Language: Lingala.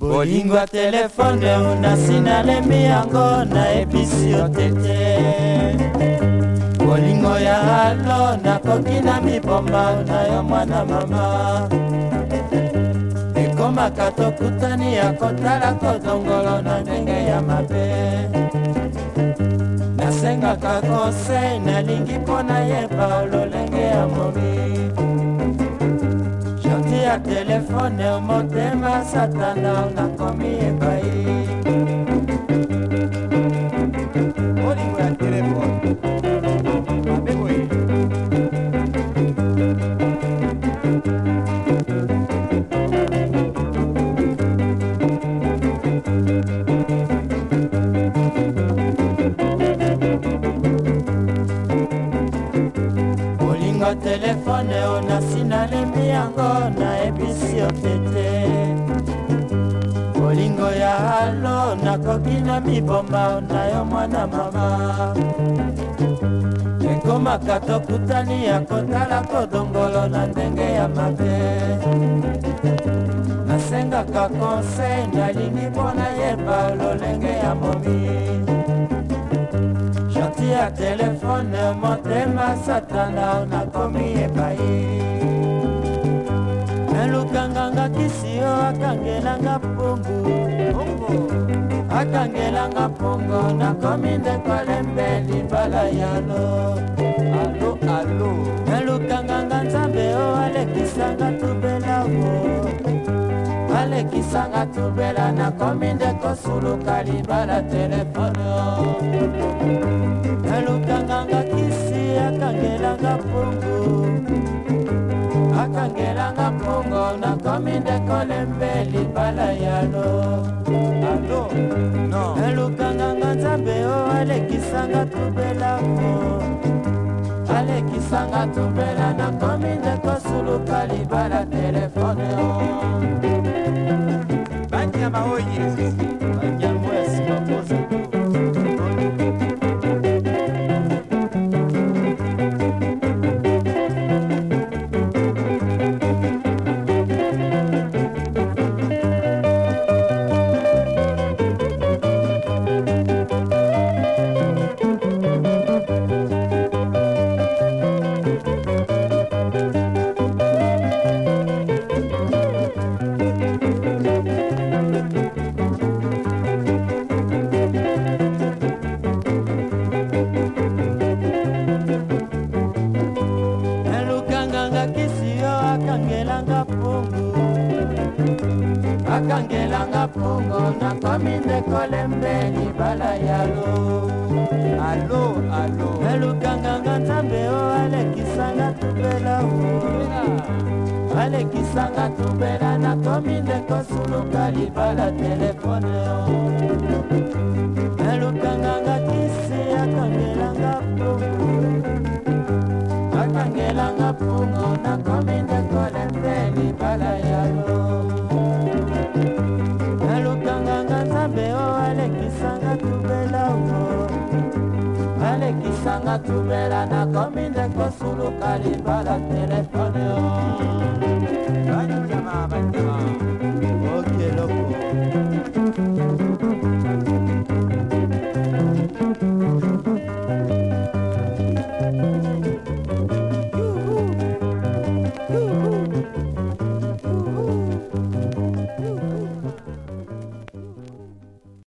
bolingo ya telefone nasi nalembi yango nayebisi yo tete bolingo ya alo nakoki na mibomba na yo mwana mama ekomaka tokutani ya kotala kodongolo na ndenge ya mabe nasengaka konsei nalingi mpo nayeba lolenge ya momi telefone motema satana nakomi epai bongo telefone o nasi nalembi yango nayebisi yo mpe te bolingo ya alo nakoki na mibomba na yo mwana mama ekomaka tokutani ya kotala kodongolo na ndenge ya mabe nasengaka konsei nalingi mpo nayeba lolenge ya momi ya telefone motema satana nakomi epai nalukanganga kisio akangelanga mpungu akangelanga mpungu nakomi ndekolembe libala yalo alo alo nalukanganga nzambe o alekisanga tubela o alekisanga tubela nakomi nde basoloka libala telefone elukanganga kisi akangelanga mpungu akangelanga mpungu nakomi ndekolembe libala yalo elukanganga nzambe o alekisanga tubelako alekisanga tubela nakomi ndekosuluka libala telefone Banyama, oh yes. Banyama. akangelanga pongo akangelanga pongo nakomi ndekolembe libala yalo alo alo elukanganga nzambe o alekisanga tubela o alekisanga tubela nakomi ndekosuluka libala telefone o elukanganga kisi akangelanga pongo akangelanga pongo nakomi nanga tumela nakomi ndeko suluka libala tere